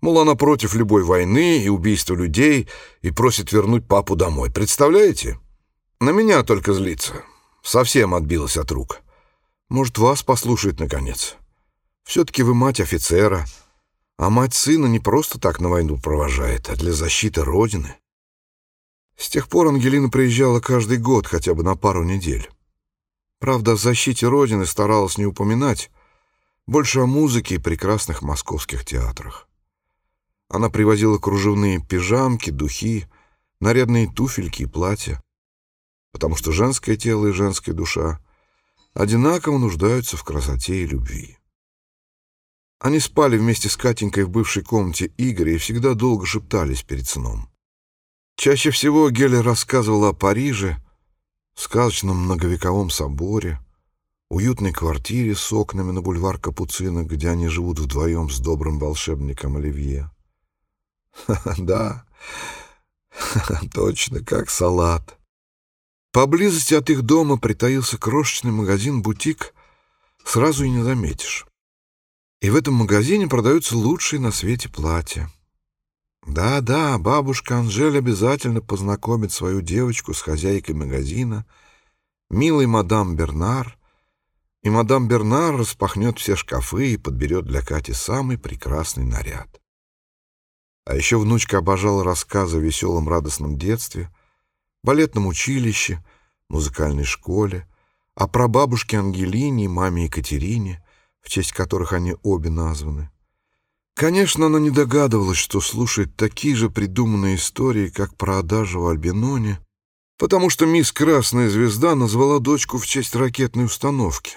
Мол, она против любой войны и убийства людей и просит вернуть папу домой. Представляете? На меня только злится. Совсем отбилась от рук. Может, вас послушает, наконец. Все-таки вы мать офицера». А мать сына не просто так на войну провожает, а для защиты Родины. С тех пор Ангелина приезжала каждый год хотя бы на пару недель. Правда, о защите Родины старалась не упоминать, больше о музыке и прекрасных московских театрах. Она привозила кружевные пижамки, духи, нарядные туфельки и платья, потому что женское тело и женская душа одинаково нуждаются в красоте и любви. Они спали вместе с Катенькой в бывшей комнате Игоря и всегда долго шептались перед сном. Чаще всего Геля рассказывала о Париже, сказочном многовековом соборе, уютной квартире с окнами на бульвар Капуцинок, где они живут вдвоем с добрым волшебником Оливье. Да, точно, как салат. Поблизости от их дома притаился крошечный магазин-бутик, сразу и не заметишь. И в этом магазине продаются лучшие на свете платья. Да-да, бабушка Анжель обязательно познакомит свою девочку с хозяйкой магазина, милой мадам Бернар, и мадам Бернар распахнет все шкафы и подберет для Кати самый прекрасный наряд. А еще внучка обожала рассказы о веселом радостном детстве, балетном училище, музыкальной школе, о прабабушке Ангелине и маме Екатерине, в честь которых они обе названы. Конечно, она не догадывалась, что слушает такие же придуманные истории, как про Адажу Альбиноне, потому что мисс Красная Звезда назвала дочку в честь ракетной установки.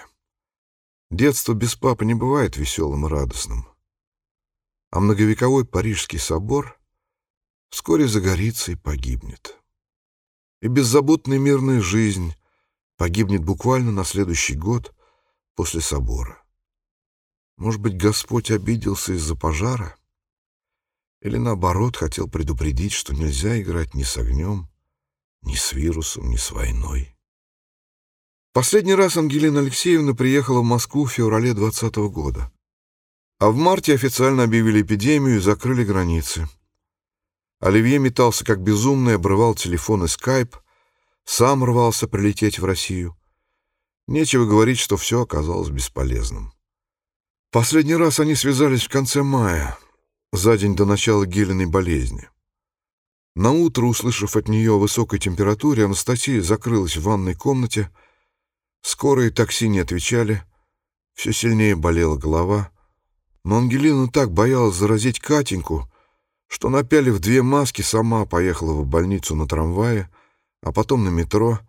Детство без папы не бывает веселым и радостным. А многовековой Парижский собор вскоре загорится и погибнет. И беззаботная мирная жизнь погибнет буквально на следующий год после собора. Может быть, Господь обиделся из-за пожара? Или, наоборот, хотел предупредить, что нельзя играть ни с огнем, ни с вирусом, ни с войной? Последний раз Ангелина Алексеевна приехала в Москву в феврале 20 -го года. А в марте официально объявили эпидемию и закрыли границы. Оливье метался как безумный, обрывал телефон и скайп, сам рвался прилететь в Россию. Нечего говорить, что все оказалось бесполезным. Последний раз они связались в конце мая, за день до начала Гелиной болезни. На утро, услышав от нее о высокой температуре, Анастасия закрылась в ванной комнате. Скорые такси не отвечали. Все сильнее болела голова. Но Ангелина так боялась заразить Катеньку, что, напялив две маски, сама поехала в больницу на трамвае, а потом на метро,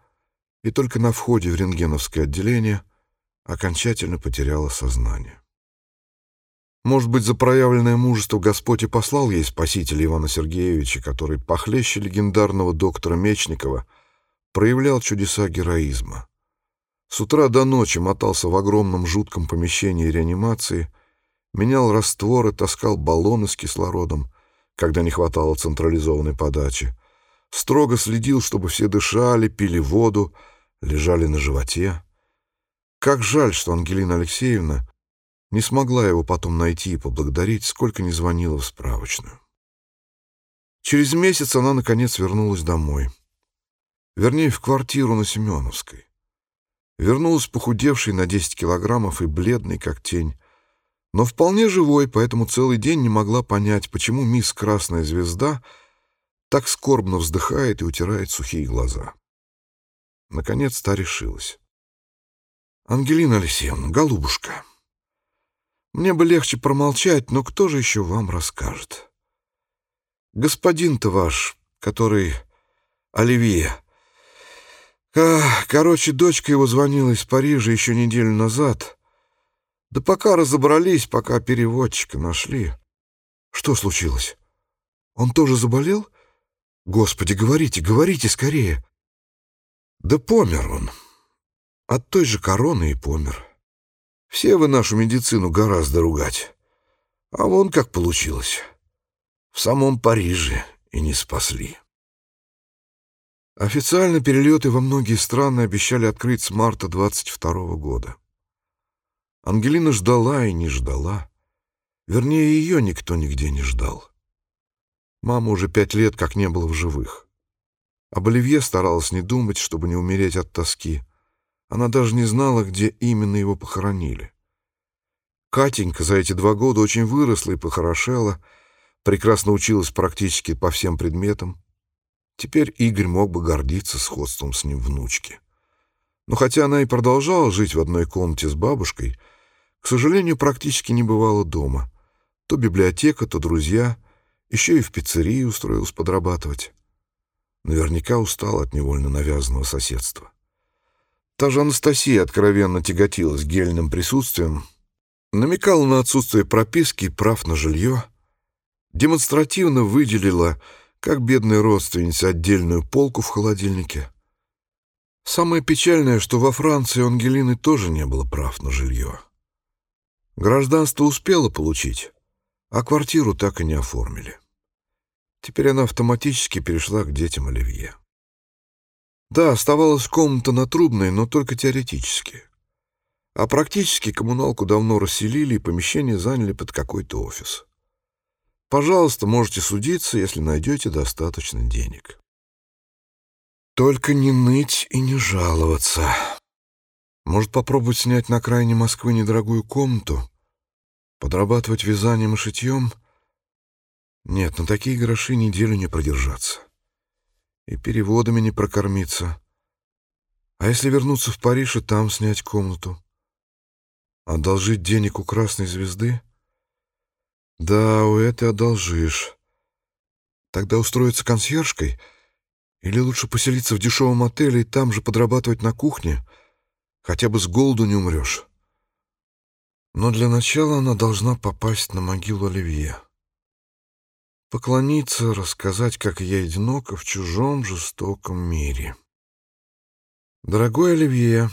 и только на входе в рентгеновское отделение окончательно потеряла сознание. Может быть, за проявленное мужество Господь и послал ей спасителя Ивана Сергеевича, который похлеще легендарного доктора Мечникова проявлял чудеса героизма. С утра до ночи мотался в огромном жутком помещении реанимации, менял растворы, таскал баллоны с кислородом, когда не хватало централизованной подачи, строго следил, чтобы все дышали, пили воду, лежали на животе. Как жаль, что Ангелина Алексеевна не смогла его потом найти и поблагодарить, сколько не звонила в справочную. Через месяц она, наконец, вернулась домой. Вернее, в квартиру на Семеновской. Вернулась похудевшей на 10 килограммов и бледной, как тень, но вполне живой, поэтому целый день не могла понять, почему мисс Красная Звезда так скорбно вздыхает и утирает сухие глаза. Наконец та решилась. «Ангелина Алексеевна, голубушка, мне бы легче промолчать, но кто же еще вам расскажет? Господин-то ваш, который Оливье. А, короче, дочка его звонила из Парижа еще неделю назад. Да пока разобрались, пока переводчика нашли. Что случилось? Он тоже заболел? Господи, говорите, говорите скорее. Да помер он. От той же короны и помер. Все вы нашу медицину гораздо ругать. А вон как получилось. В самом Париже и не спасли. Официально перелеты во многие страны обещали открыть с марта 22 -го года. Ангелина ждала и не ждала. Вернее, ее никто нигде не ждал. Мама уже пять лет как не было в живых. Об Оливье старалась не думать, чтобы не умереть от тоски. Она даже не знала, где именно его похоронили. Катенька за эти два года очень выросла и похорошела, прекрасно училась практически по всем предметам. Теперь Игорь мог бы гордиться сходством с ним внучки. Но хотя она и продолжала жить в одной комнате с бабушкой, к сожалению, практически не бывала дома. То библиотека, то друзья, еще и в пиццерии устроилась подрабатывать. Наверняка устала от невольно навязанного соседства. Та же Анастасия откровенно тяготилась гельным присутствием, намекала на отсутствие прописки и прав на жилье, демонстративно выделила, как бедной родственнице, отдельную полку в холодильнике. Самое печальное, что во Франции у Ангелины тоже не было прав на жилье. Гражданство успела получить, а квартиру так и не оформили. Теперь она автоматически перешла к детям Оливье. Да, оставалась комната на Трубной, но только теоретически. А практически коммуналку давно расселили и помещение заняли под какой-то офис. Пожалуйста, можете судиться, если найдете достаточно денег. Только не ныть и не жаловаться. Может, попробовать снять на окраине Москвы недорогую комнату? Подрабатывать вязанием и шитьем? Нет, на такие гроши неделю не продержаться и переводами не прокормиться. А если вернуться в Париж и там снять комнату? Одолжить денег у Красной Звезды? Да, у этой одолжишь. Тогда устроиться консьержкой? Или лучше поселиться в дешевом отеле и там же подрабатывать на кухне? Хотя бы с голоду не умрешь. Но для начала она должна попасть на могилу Оливье. Поклониться, рассказать, как я одиноко в чужом жестоком мире. Дорогой Оливье,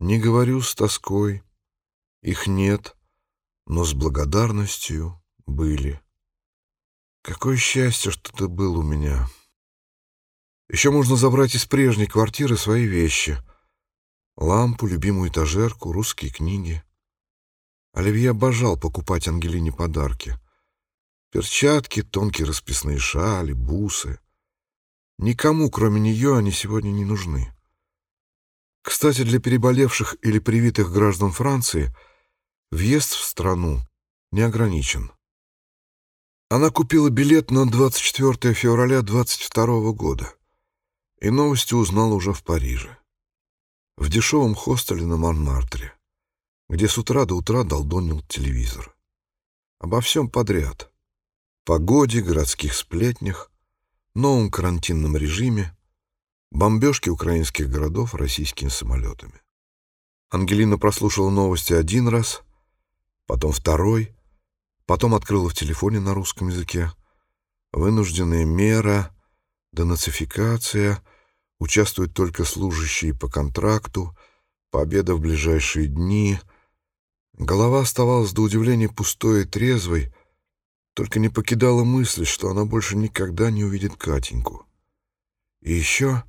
не говорю с тоской, их нет, но с благодарностью были. Какое счастье, что ты был у меня. Еще можно забрать из прежней квартиры свои вещи. Лампу, любимую этажерку, русские книги. Оливье обожал покупать Ангелине подарки. Перчатки, тонкие расписные шали, бусы. Никому, кроме нее, они сегодня не нужны. Кстати, для переболевших или привитых граждан Франции въезд в страну не ограничен. Она купила билет на 24 февраля 22 года и новости узнала уже в Париже, в дешевом хостеле на Монмартре, где с утра до утра долдонил телевизор. Обо всем подряд — погоде, городских сплетнях, новом карантинном режиме, бомбежке украинских городов российскими самолетами. Ангелина прослушала новости один раз, потом второй, потом открыла в телефоне на русском языке. Вынужденная мера, денацификация, участвуют только служащие по контракту, победа в ближайшие дни. Голова оставалась до удивления пустой и трезвой, только не покидала мысль, что она больше никогда не увидит Катеньку. И еще,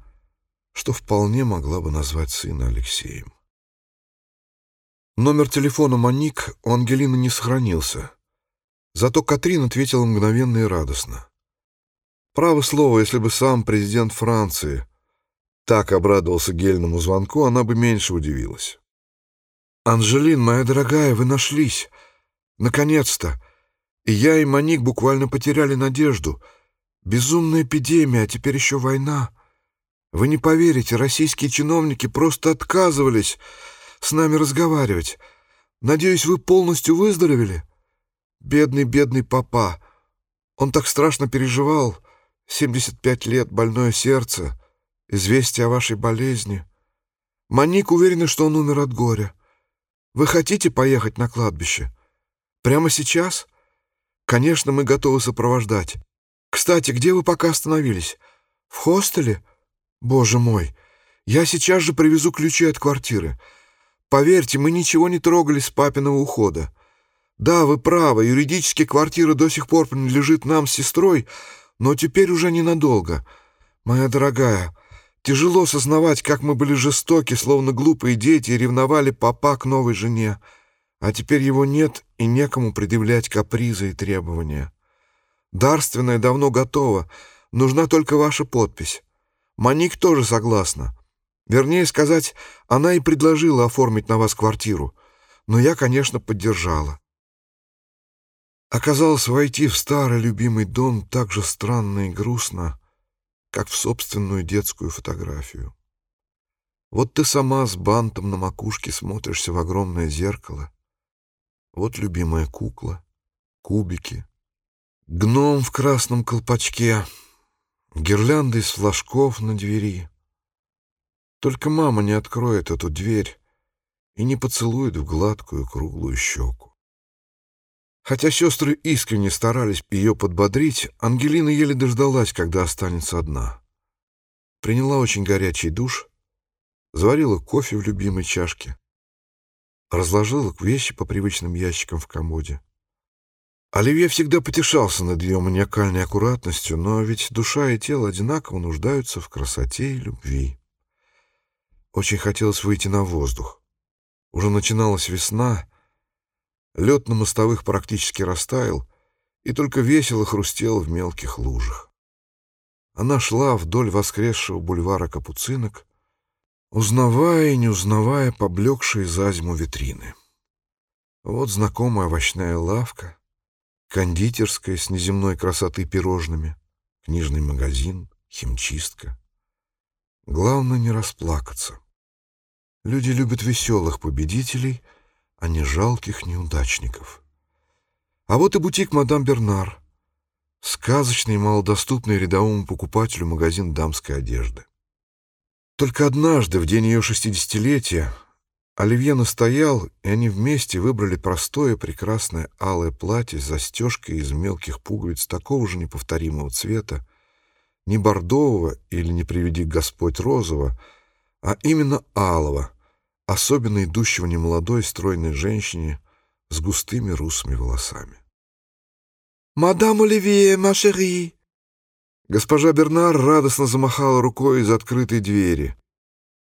что вполне могла бы назвать сына Алексеем. Номер телефона Моник у Ангелины не сохранился. Зато Катрин ответила мгновенно и радостно. Право слово, если бы сам президент Франции так обрадовался гельному звонку, она бы меньше удивилась. «Анжелин, моя дорогая, вы нашлись. Наконец-то. Я, и Моник буквально потеряли надежду. Безумная эпидемия, а теперь еще война. Вы не поверите, российские чиновники просто отказывались с нами разговаривать. Надеюсь, вы полностью выздоровели? Бедный, бедный папа. Он так страшно переживал. 75 лет, больное сердце, известие о вашей болезни. Моник уверена, что он умер от горя. Вы хотите поехать на кладбище? Прямо сейчас?» Конечно, мы готовы сопровождать. Кстати, где вы пока остановились? В хостеле? Боже мой, я сейчас же привезу ключи от квартиры. Поверьте, мы ничего не трогали с папиного ухода. Да, вы правы, юридически квартира до сих пор принадлежит нам с сестрой, но теперь уже ненадолго. Моя дорогая, тяжело сознавать, как мы были жестоки, словно глупые дети, и ревновали папа к новой жене. А теперь его нет, и некому предъявлять капризы и требования. Дарственное давно готово, нужна только ваша подпись. Маник тоже согласна. Вернее сказать, она и предложила оформить на вас квартиру, но я, конечно, поддержала. Оказалось, войти в старый любимый дом так же странно и грустно, как в собственную детскую фотографию. Вот ты сама с бантом на макушке смотришься в огромное зеркало, вот любимая кукла, кубики, гном в красном колпачке, гирлянда из флажков на двери. Только мама не откроет эту дверь и не поцелует в гладкую круглую щеку. Хотя сестры искренне старались ее подбодрить, Ангелина еле дождалась, когда останется одна. Приняла очень горячий душ, заварила кофе в любимой чашке, разложила вещи по привычным ящикам в комоде. Оливье всегда потешался над ее маниакальной аккуратностью, но ведь душа и тело одинаково нуждаются в красоте и любви. Очень хотелось выйти на воздух. Уже начиналась весна, лед на мостовых практически растаял, и только весело хрустел в мелких лужах. Она шла вдоль воскресшего бульвара Капуцинок, узнавая и не узнавая поблекшие за зиму витрины. Вот знакомая овощная лавка, кондитерская с неземной красоты пирожными, книжный магазин, химчистка. Главное не расплакаться. Люди любят веселых победителей, а не жалких неудачников. А вот и бутик «Мадам Бернар», сказочный и малодоступный рядовому покупателю магазин дамской одежды. Только однажды, в день ее шестидесятилетия, Оливье настоял, и они вместе выбрали простое, прекрасное алое платье с застежкой из мелких пуговиц такого же неповторимого цвета, не бордового или, не приведи Господь, розового, а именно алого, особенно идущего немолодой стройной женщине с густыми русыми волосами. «Мадам Оливье, ма шери!» Госпожа Бернар радостно замахала рукой из открытой двери.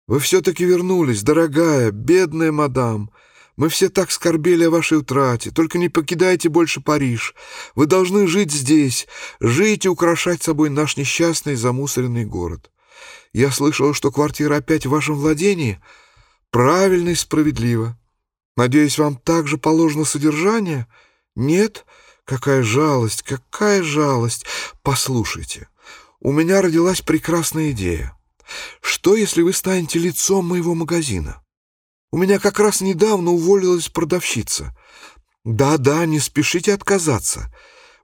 «Вы все-таки вернулись, дорогая, бедная мадам. Мы все так скорбели о вашей утрате. Только не покидайте больше Париж. Вы должны жить здесь, жить и украшать собой наш несчастный замусоренный город. Я слышала, что квартира опять в вашем владении. Правильно и справедливо. Надеюсь, вам также положено содержание? Нет?» Какая жалость, какая жалость! Послушайте, у меня родилась прекрасная идея. Что, если вы станете лицом моего магазина? У меня как раз недавно уволилась продавщица. Да-да, не спешите отказаться.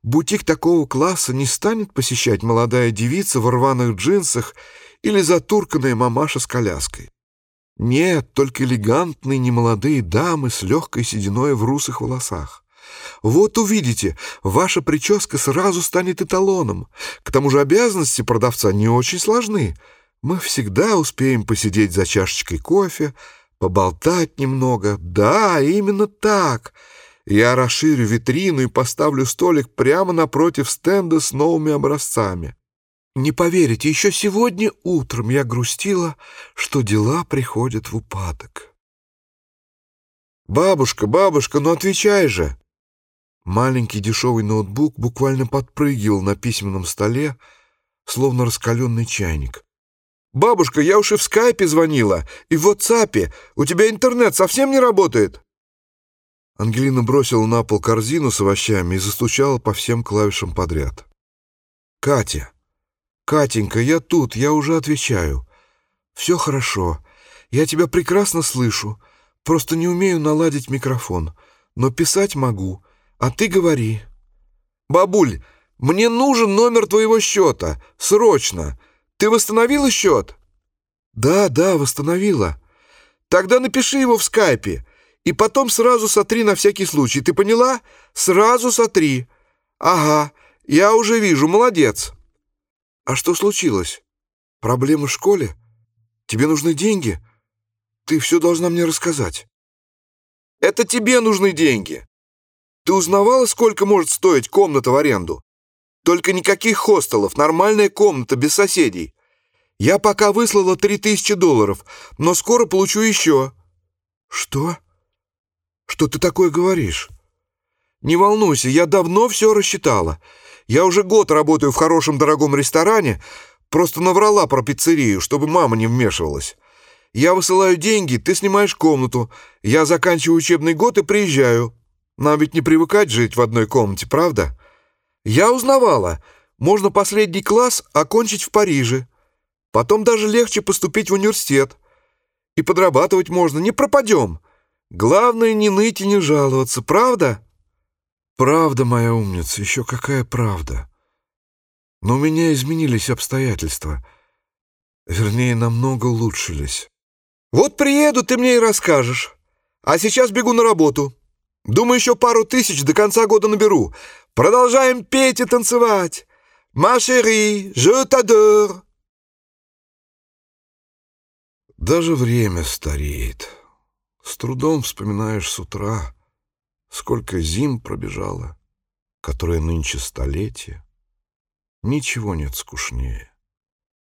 Бутик такого класса не станет посещать молодая девица в рваных джинсах или затурканная мамаша с коляской. Нет, только элегантные немолодые дамы с легкой сединой в русых волосах. Вот увидите, ваша прическа сразу станет эталоном. К тому же обязанности продавца не очень сложны. Мы всегда успеем посидеть за чашечкой кофе, поболтать немного. Да, именно так. Я расширю витрину и поставлю столик прямо напротив стенда с новыми образцами. Не поверите, еще сегодня утром я грустила, что дела приходят в упадок. «Бабушка, бабушка, ну отвечай же!» Маленький дешевый ноутбук буквально подпрыгивал на письменном столе, словно раскаленный чайник. «Бабушка, я уж и в скайпе звонила, и в ватсапе. У тебя интернет совсем не работает?» Ангелина бросила на пол корзину с овощами и застучала по всем клавишам подряд. «Катя! Катенька, я тут, я уже отвечаю. Все хорошо. Я тебя прекрасно слышу. Просто не умею наладить микрофон. Но писать могу. А ты говори. Бабуль, мне нужен номер твоего счета. Срочно. Ты восстановила счет? Да, да, восстановила. Тогда напиши его в скайпе. И потом сразу сотри на всякий случай. Ты поняла? Сразу сотри. Ага, я уже вижу. Молодец. А что случилось? Проблемы в школе? Тебе нужны деньги? Ты все должна мне рассказать. Это тебе нужны деньги. Ты узнавала, сколько может стоить комната в аренду? Только никаких хостелов, нормальная комната, без соседей. Я пока выслала три тысячи долларов, но скоро получу еще». «Что? Что ты такое говоришь?» «Не волнуйся, я давно все рассчитала. Я уже год работаю в хорошем дорогом ресторане, просто наврала про пиццерию, чтобы мама не вмешивалась. Я высылаю деньги, ты снимаешь комнату, я заканчиваю учебный год и приезжаю. Нам ведь не привыкать жить в одной комнате, правда? Я узнавала, можно последний класс окончить в Париже. Потом даже легче поступить в университет. И подрабатывать можно, не пропадем. Главное, не ныть и не жаловаться, правда? Правда, моя умница, еще какая правда. Но у меня изменились обстоятельства. Вернее, намного улучшились. Вот приеду, ты мне и расскажешь. А сейчас бегу на работу. Думаю, еще пару тысяч до конца года наберу. Продолжаем петь и танцевать. «Ma chérie, je t'adore». Даже время стареет. С трудом вспоминаешь с утра, сколько зим пробежало, которое нынче столетие. Ничего нет скучнее.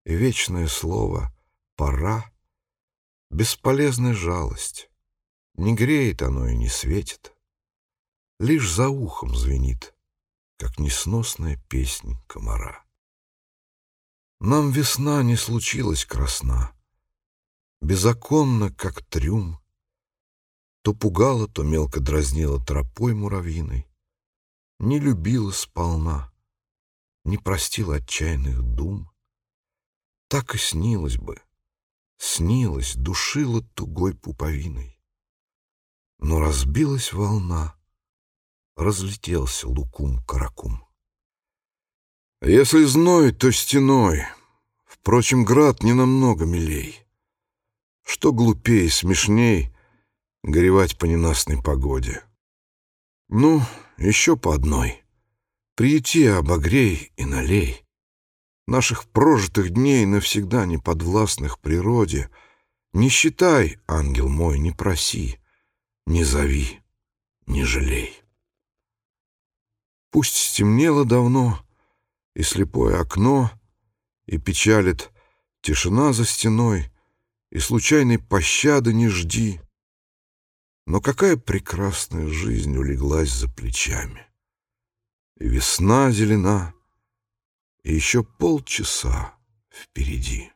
И вечное слово «пора» — бесполезная жалость. Не греет оно и не светит лишь за ухом звенит, как несносная песнь комара. Нам весна не случилась красна, беззаконно, как трюм, то пугала, то мелко дразнила тропой муравьиной, не любила сполна, не простила отчаянных дум. Так и снилось бы, снилось, душила тугой пуповиной. Но разбилась волна — разлетелся лукум-каракум. Если зной, то стеной. Впрочем, град не намного милей. Что глупее, смешней горевать по ненастной погоде. Ну, еще по одной. Приюти, обогрей и налей. Наших прожитых дней навсегда не подвластных природе. Не считай, ангел мой, не проси, не зови, не жалей. Пусть стемнело давно, и слепое окно, и печалит тишина за стеной, и случайной пощады не жди. Но какая прекрасная жизнь улеглась за плечами. И весна зелена, и еще полчаса впереди.